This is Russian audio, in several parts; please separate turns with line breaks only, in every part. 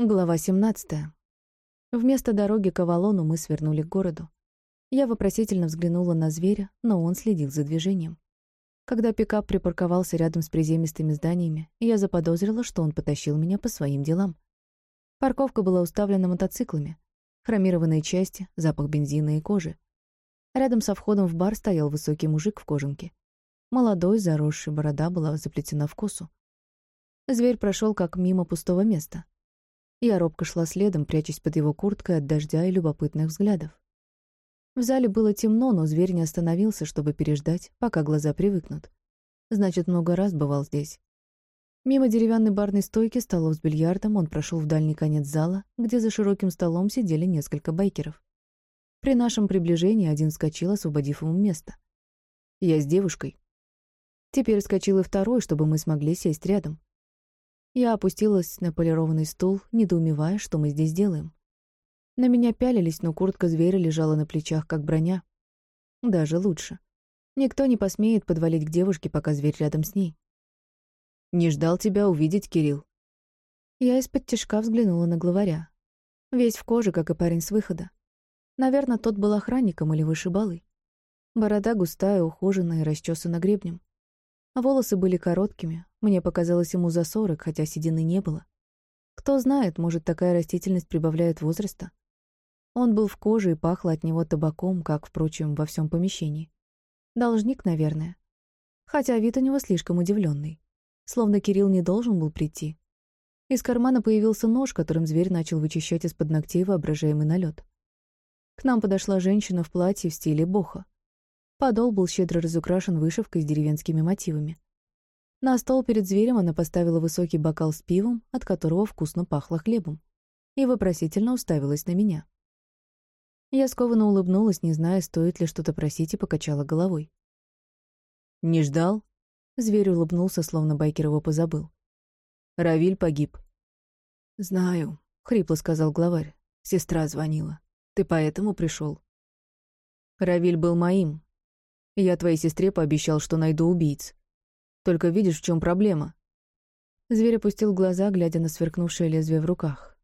Глава 17. Вместо дороги к Авалону мы свернули к городу. Я вопросительно взглянула на зверя, но он следил за движением. Когда пикап припарковался рядом с приземистыми зданиями, я заподозрила, что он потащил меня по своим делам. Парковка была уставлена мотоциклами. Хромированные части, запах бензина и кожи. Рядом со входом в бар стоял высокий мужик в кожанке. Молодой, заросший борода была заплетена в косу. Зверь прошел как мимо пустого места — я робко шла следом, прячась под его курткой от дождя и любопытных взглядов. В зале было темно, но зверь не остановился, чтобы переждать, пока глаза привыкнут. Значит, много раз бывал здесь. Мимо деревянной барной стойки, столов с бильярдом, он прошел в дальний конец зала, где за широким столом сидели несколько байкеров. При нашем приближении один вскочил, освободив ему место. «Я с девушкой». Теперь вскочил и второй, чтобы мы смогли сесть рядом. Я опустилась на полированный стул, недоумевая, что мы здесь делаем. На меня пялились, но куртка зверя лежала на плечах, как броня. Даже лучше. Никто не посмеет подвалить к девушке, пока зверь рядом с ней. «Не ждал тебя увидеть, Кирилл». Я из-под тяжка взглянула на главаря. Весь в коже, как и парень с выхода. Наверное, тот был охранником или вышибалой. Борода густая, ухоженная и расчесана гребнем. Волосы были короткими, мне показалось ему за сорок, хотя седины не было. Кто знает, может, такая растительность прибавляет возраста. Он был в коже и пахло от него табаком, как, впрочем, во всем помещении. Должник, наверное. Хотя вид у него слишком удивленный, Словно Кирилл не должен был прийти. Из кармана появился нож, которым зверь начал вычищать из-под ногтей воображаемый налет. К нам подошла женщина в платье в стиле боха. Подол был щедро разукрашен вышивкой с деревенскими мотивами. На стол перед зверем она поставила высокий бокал с пивом, от которого вкусно пахло хлебом, и вопросительно уставилась на меня. Я скованно улыбнулась, не зная, стоит ли что-то просить, и покачала головой.
«Не ждал?»
Зверь улыбнулся, словно байкер его позабыл.
«Равиль погиб».
«Знаю», — хрипло сказал главарь. «Сестра звонила. Ты поэтому пришел.
«Равиль был моим, я твоей сестре пообещал, что найду убийц. Только видишь, в чем проблема?»
Зверь опустил глаза, глядя на сверкнувшее лезвие в руках.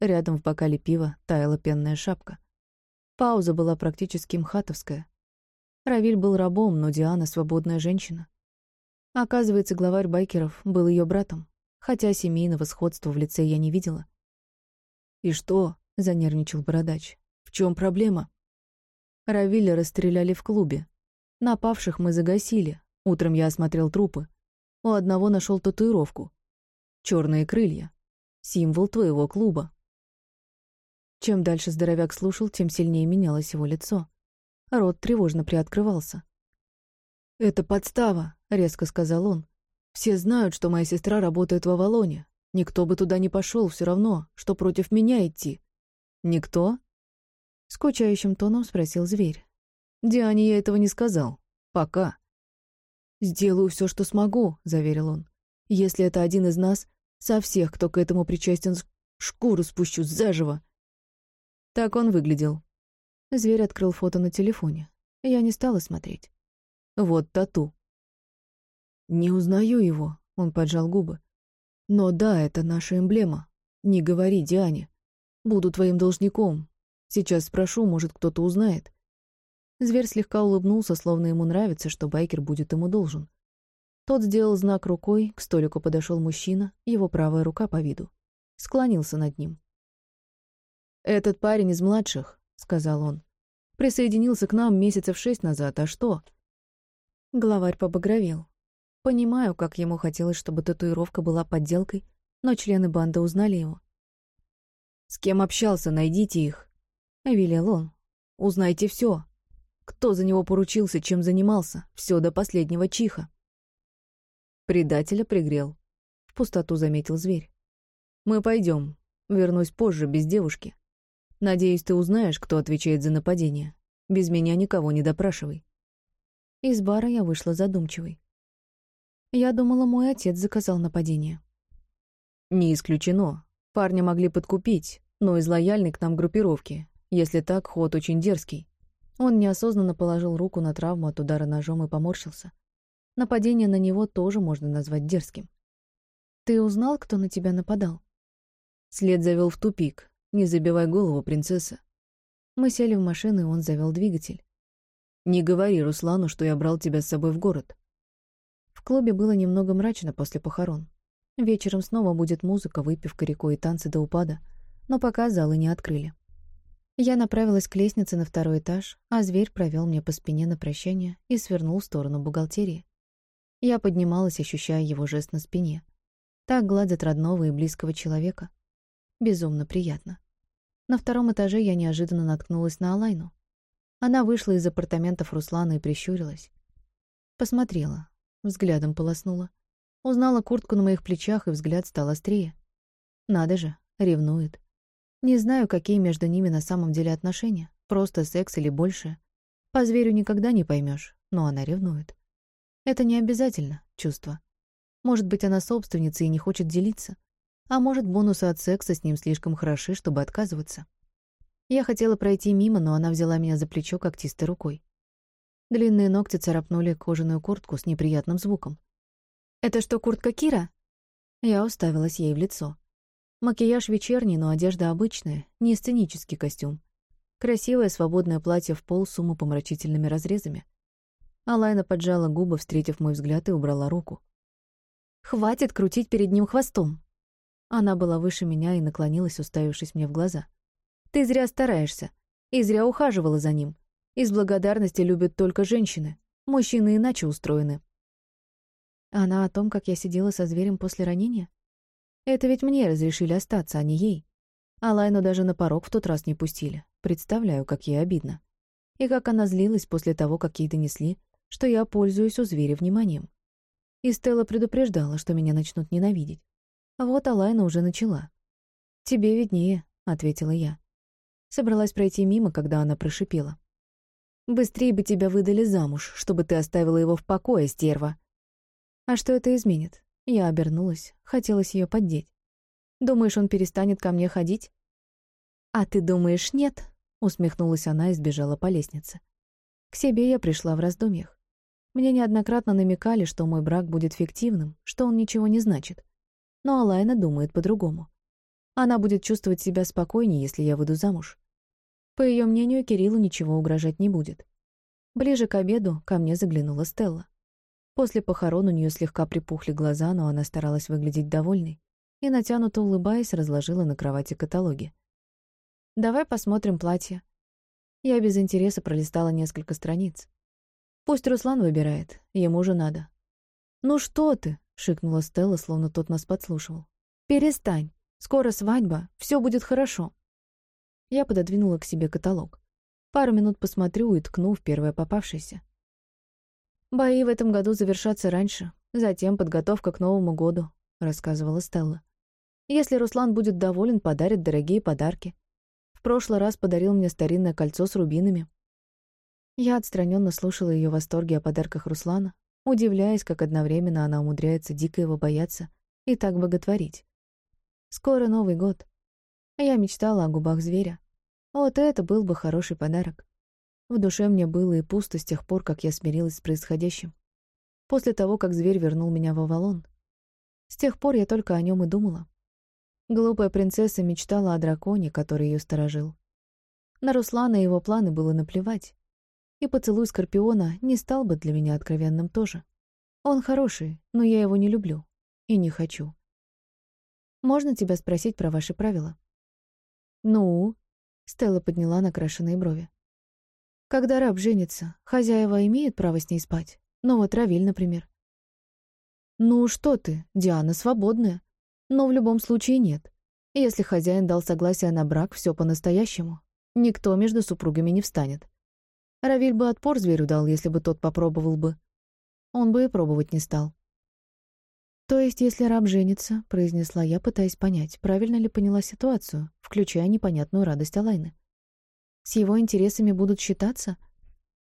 Рядом в бокале пива таяла пенная шапка. Пауза была практически мхатовская. Равиль был рабом, но Диана — свободная женщина. Оказывается, главарь байкеров был ее братом, хотя семейного сходства в лице я не видела.
«И что?» — занервничал бородач. «В чем проблема?»
Равиля расстреляли в клубе, Напавших мы загасили. Утром я осмотрел трупы. У одного нашел татуировку. Черные крылья. Символ твоего клуба. Чем дальше здоровяк слушал, тем сильнее менялось его лицо. Рот тревожно приоткрывался.
«Это подстава», — резко сказал он. «Все знают, что моя сестра работает в Авалоне. Никто бы туда не пошел, все равно, что против меня идти».
«Никто?» — скучающим тоном спросил зверь.
Диане я этого не сказал. Пока.
«Сделаю все, что смогу», — заверил он. «Если это один из нас, со всех, кто к этому причастен, шкуру спущу заживо».
Так он выглядел.
Зверь открыл фото на телефоне. Я не стала смотреть.
Вот тату.
«Не узнаю его», — он поджал губы. «Но да, это наша эмблема. Не говори Диане. Буду твоим должником. Сейчас спрошу, может, кто-то узнает. Зверь слегка улыбнулся, словно ему нравится, что байкер будет ему должен. Тот сделал знак рукой, к столику подошел мужчина, его правая рука по виду. Склонился над ним.
«Этот парень из младших», — сказал он. «Присоединился к нам месяцев шесть назад, а что?»
Главарь побагровел. Понимаю, как ему хотелось, чтобы татуировка была подделкой, но члены банды узнали его.
«С кем общался, найдите их», —
велел он.
«Узнайте все. Кто за него поручился, чем занимался, все до последнего чиха.
Предателя пригрел. В пустоту заметил зверь.
Мы пойдем. Вернусь позже, без девушки. Надеюсь, ты узнаешь, кто отвечает за нападение. Без меня никого не допрашивай.
Из бара я вышла задумчивой. Я думала, мой отец заказал нападение.
Не исключено. Парня могли подкупить, но из лояльной к нам группировки. Если так, ход очень дерзкий.
Он неосознанно положил руку на травму от удара ножом и поморщился. Нападение на него тоже можно назвать дерзким. «Ты узнал, кто на тебя нападал?»
След завел в тупик. Не забивай голову, принцесса.
Мы сели в машину, и он завел двигатель.
Не говори Руслану, что я брал тебя с собой в город.
В клубе было немного мрачно после похорон. Вечером снова будет музыка, выпивка рекой и танцы до упада, но пока залы не открыли. Я направилась к лестнице на второй этаж, а зверь провел мне по спине на прощание и свернул в сторону бухгалтерии. Я поднималась, ощущая его жест на спине. Так гладят родного и близкого человека. Безумно приятно. На втором этаже я неожиданно наткнулась на Алайну. Она вышла из апартаментов Руслана и прищурилась. Посмотрела, взглядом полоснула. Узнала куртку на моих плечах, и взгляд стал острее. Надо же, ревнует. Не знаю, какие между ними на самом деле отношения. Просто секс или больше. По зверю никогда не поймешь, но она ревнует. Это не обязательно чувство. Может быть, она собственница и не хочет делиться. А может, бонусы от секса с ним слишком хороши, чтобы отказываться. Я хотела пройти мимо, но она взяла меня за плечо когтистой рукой. Длинные ногти царапнули кожаную куртку с неприятным звуком. «Это что, куртка Кира?» Я уставилась ей в лицо. Макияж вечерний, но одежда обычная, не сценический костюм. Красивое свободное платье в пол с умопомрачительными разрезами. Алайна поджала губы, встретив мой взгляд, и убрала руку. «Хватит крутить перед ним хвостом!» Она была выше меня и наклонилась, уставившись мне в глаза. «Ты зря стараешься. И зря ухаживала за ним. Из благодарности любят только женщины. Мужчины иначе устроены». Она о том, как я сидела со зверем после ранения? Это ведь мне разрешили остаться, а не ей. А Лайну даже на порог в тот раз не пустили. Представляю, как ей обидно. И как она злилась после того, как ей донесли, что я пользуюсь у зверя вниманием. И Стелла предупреждала, что меня начнут ненавидеть. А вот Алайна уже начала. «Тебе виднее», — ответила я. Собралась пройти мимо, когда она прошипела. «Быстрее бы тебя выдали замуж, чтобы ты оставила его в покое, стерва». «А что это изменит?» Я обернулась, хотелось ее поддеть. «Думаешь, он перестанет ко мне ходить?» «А ты думаешь, нет?» — усмехнулась она и сбежала по лестнице. К себе я пришла в раздумьях. Мне неоднократно намекали, что мой брак будет фиктивным, что он ничего не значит. Но Алайна думает по-другому. Она будет чувствовать себя спокойнее, если я выйду замуж. По ее мнению, Кириллу ничего угрожать не будет. Ближе к обеду ко мне заглянула Стелла. После похорон у нее слегка припухли глаза, но она старалась выглядеть довольной и, натянуто улыбаясь, разложила на кровати каталоги. «Давай посмотрим платье». Я без интереса пролистала несколько страниц. «Пусть Руслан выбирает, ему же надо». «Ну что ты?» — шикнула Стелла, словно тот нас подслушивал. «Перестань. Скоро свадьба. Все будет хорошо». Я пододвинула к себе каталог. Пару минут посмотрю и ткну в первое попавшееся. «Бои в этом году завершатся раньше, затем подготовка к Новому году», — рассказывала Стелла. «Если Руслан будет доволен, подарит дорогие подарки. В прошлый раз подарил мне старинное кольцо с рубинами». Я отстраненно слушала ее восторги о подарках Руслана, удивляясь, как одновременно она умудряется дико его бояться и так боготворить. Скоро Новый год. Я мечтала о губах зверя. Вот это был бы хороший подарок. В душе мне было и пусто с тех пор, как я смирилась с происходящим. После того, как зверь вернул меня в Авалон. С тех пор я только о нем и думала. Глупая принцесса мечтала о драконе, который ее сторожил. На Руслана и его планы было наплевать и поцелуй Скорпиона не стал бы для меня откровенным тоже. Он хороший, но я его не люблю и не хочу. Можно тебя спросить про ваши правила? Ну? Стелла подняла накрашенные брови. Когда раб женится, хозяева имеют право с ней спать. Ну вот Равиль, например. Ну что ты, Диана свободная. Но в любом случае нет. Если хозяин дал согласие на брак, все по-настоящему. Никто между супругами не встанет. Равиль бы отпор зверю дал, если бы тот попробовал бы. Он бы и пробовать не стал. «То есть, если раб женится», — произнесла я, пытаясь понять, правильно ли поняла ситуацию, включая непонятную радость Алайны. «С его интересами будут считаться?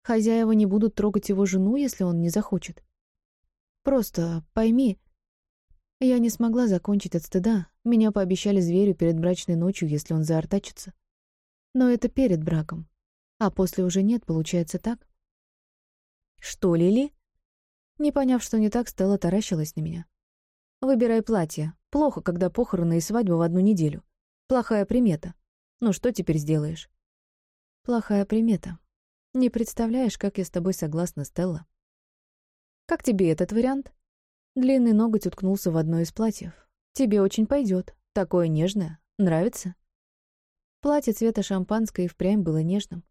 Хозяева не будут трогать его жену, если он не захочет? Просто пойми...» Я не смогла закончить от стыда. Меня пообещали зверю перед брачной ночью, если он заортачится. Но это перед браком. А после уже нет, получается так? Что, Лили? Не поняв, что не так, Стелла таращилась на меня. «Выбирай платье», Плохо, когда похороны и свадьба в одну неделю. Плохая примета. Ну что теперь сделаешь? Плохая примета. Не представляешь, как я с тобой согласна, Стелла. Как тебе этот вариант? Длинный ноготь уткнулся в одно из платьев. Тебе очень пойдет. Такое нежное. Нравится? Платье цвета шампанское и впрямь было нежным.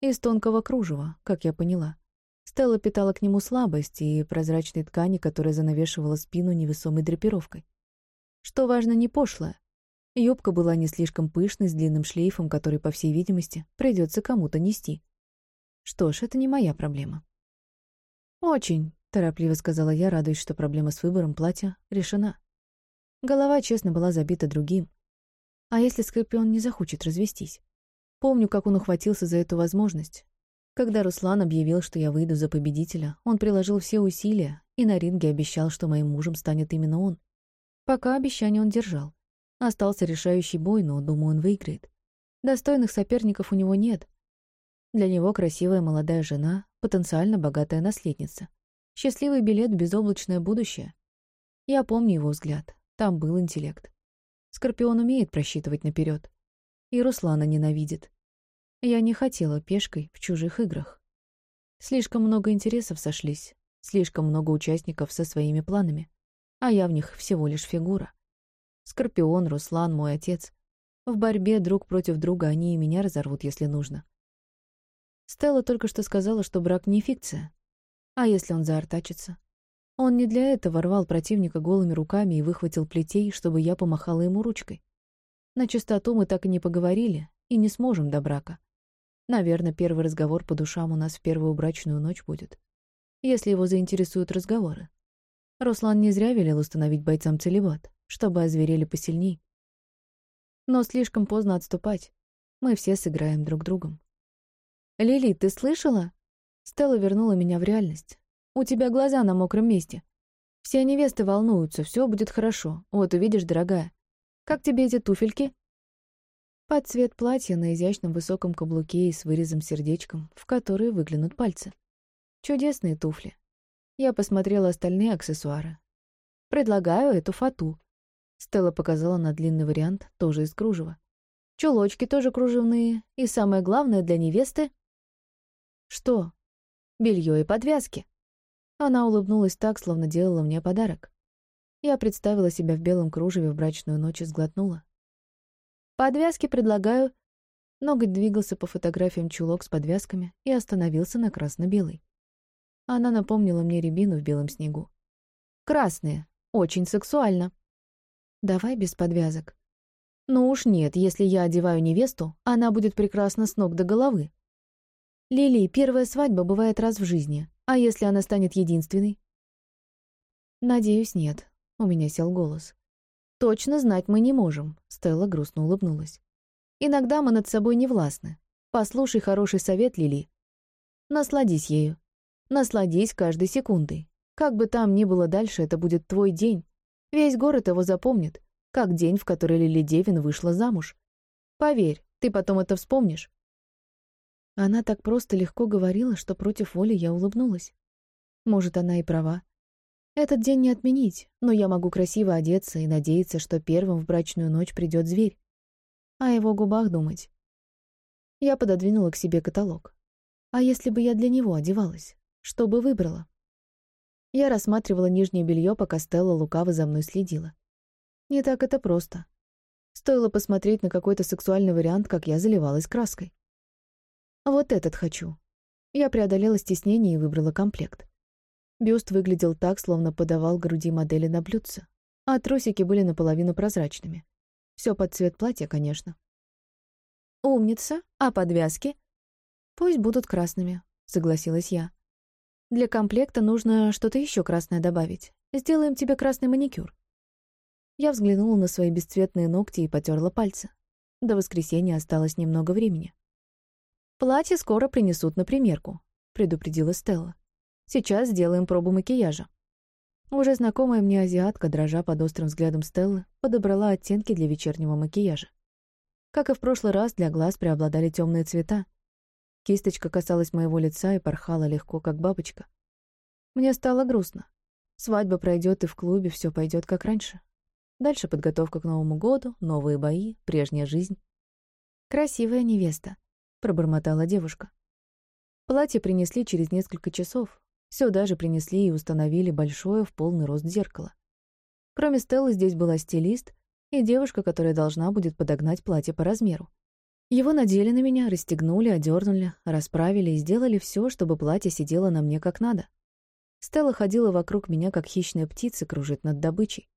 Из тонкого кружева, как я поняла. Стелла питала к нему слабость и прозрачной ткани, которая занавешивала спину невесомой драпировкой. Что важно, не пошлое. Юбка была не слишком пышной, с длинным шлейфом, который, по всей видимости, придется кому-то нести. Что ж, это не моя проблема. «Очень», — торопливо сказала я, радуясь, что проблема с выбором платья решена. Голова, честно, была забита другим. А если Скорпион не захочет развестись? Помню, как он ухватился за эту возможность. Когда Руслан объявил, что я выйду за победителя, он приложил все усилия и на ринге обещал, что моим мужем станет именно он. Пока обещание он держал. Остался решающий бой, но, думаю, он выиграет. Достойных соперников у него нет. Для него красивая молодая жена, потенциально богатая наследница. Счастливый билет в безоблачное будущее. Я помню его взгляд. Там был интеллект. Скорпион умеет просчитывать наперед. И Руслана ненавидит. Я не хотела пешкой в чужих играх. Слишком много интересов сошлись, слишком много участников со своими планами, а я в них всего лишь фигура. Скорпион, Руслан, мой отец. В борьбе друг против друга они и меня разорвут, если нужно. Стелла только что сказала, что брак не фикция. А если он заортачится? Он не для этого рвал противника голыми руками и выхватил плетей, чтобы я помахала ему ручкой. На чистоту мы так и не поговорили, и не сможем до брака. Наверное, первый разговор по душам у нас в первую брачную ночь будет. Если его заинтересуют разговоры. Руслан не зря велел установить бойцам целебат чтобы озверели посильней. Но слишком поздно отступать. Мы все сыграем друг другом. «Лили, ты слышала?» Стелла вернула меня в реальность. «У тебя глаза на мокром месте. Все невесты волнуются, все будет хорошо. Вот увидишь, дорогая. Как тебе эти туфельки?» Под цвет платья на изящном высоком каблуке и с вырезом-сердечком, в которые выглянут пальцы. Чудесные туфли. Я посмотрела остальные аксессуары. Предлагаю эту фату. Стелла показала на длинный вариант, тоже из кружева. Чулочки тоже кружевные. И самое главное для невесты... Что? Белье и подвязки. Она улыбнулась так, словно делала мне подарок. Я представила себя в белом кружеве в брачную ночь и сглотнула. Подвязки предлагаю... Ноготь двигался по фотографиям чулок с подвязками и остановился на красно-белый. Она напомнила мне рябину в белом снегу. «Красные. Очень сексуально». Давай без подвязок. Ну уж нет, если я одеваю невесту, она будет прекрасна с ног до головы. Лили, первая свадьба бывает раз в жизни, а если она станет единственной? Надеюсь, нет. У меня сел голос. Точно знать мы не можем, Стелла грустно улыбнулась. Иногда мы над собой не властны. Послушай хороший совет, Лили. Насладись ею. Насладись каждой секундой. Как бы там ни было дальше, это будет твой день, Весь город его запомнит, как день, в который Лили Девин вышла замуж. Поверь, ты потом это вспомнишь. Она так просто легко говорила, что против воли я улыбнулась. Может, она и права. Этот день не отменить, но я могу красиво одеться и надеяться, что первым в брачную ночь придет зверь. О его губах думать. Я пододвинула к себе каталог. А если бы я для него одевалась? Что бы выбрала? Я рассматривала нижнее белье, пока Стелла лукаво за мной следила. Не так это просто. Стоило посмотреть на какой-то сексуальный вариант, как я заливалась краской. Вот этот хочу. Я преодолела стеснение и выбрала комплект. Бюст выглядел так, словно подавал груди модели на блюдце, а трусики были наполовину прозрачными. Все под цвет платья, конечно. «Умница. А подвязки?» «Пусть будут красными», — согласилась я. Для комплекта нужно что-то еще красное добавить. Сделаем тебе красный маникюр». Я взглянула на свои бесцветные ногти и потерла пальцы. До воскресенья осталось немного времени. «Платье скоро принесут на примерку», — предупредила Стелла. «Сейчас сделаем пробу макияжа». Уже знакомая мне азиатка, дрожа под острым взглядом Стеллы, подобрала оттенки для вечернего макияжа. Как и в прошлый раз, для глаз преобладали темные цвета, Кисточка касалась моего лица и порхала легко, как бабочка. Мне стало грустно. Свадьба пройдет, и в клубе все пойдет как раньше. Дальше подготовка к Новому году, новые бои, прежняя жизнь. «Красивая невеста», — пробормотала девушка. Платье принесли через несколько часов. Все даже принесли и установили большое в полный рост зеркало. Кроме Стеллы здесь была стилист и девушка, которая должна будет подогнать платье по размеру. Его надели на меня, расстегнули, одернули, расправили и сделали все, чтобы платье сидело на мне как надо. Стелла ходила вокруг меня, как хищная птица кружит над добычей.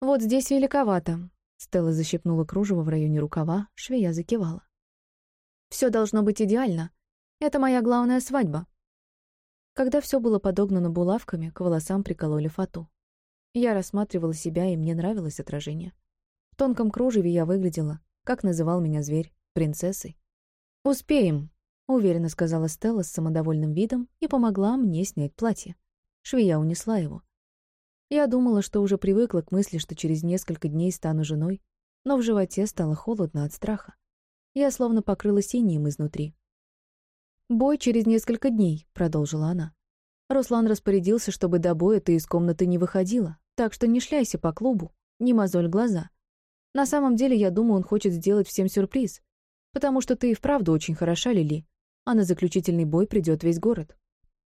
«Вот здесь великовато», — Стелла защипнула кружево в районе рукава, швея закивала. Все должно быть идеально. Это моя главная свадьба». Когда все было подогнано булавками, к волосам прикололи фату. Я рассматривала себя, и мне нравилось отражение. В тонком кружеве я выглядела, как называл меня зверь, принцессой. «Успеем», — уверенно сказала Стелла с самодовольным видом и помогла мне снять платье. Швея унесла его. Я думала, что уже привыкла к мысли, что через несколько дней стану женой, но в животе стало холодно от страха. Я словно покрылась синим изнутри. «Бой через несколько дней», — продолжила она. Руслан распорядился, чтобы до боя ты из комнаты не выходила, так что не шляйся по клубу, не мозоль глаза. На самом деле, я думаю, он хочет сделать всем сюрприз, потому что ты и вправду очень хороша, Лили, а на заключительный бой придет весь город.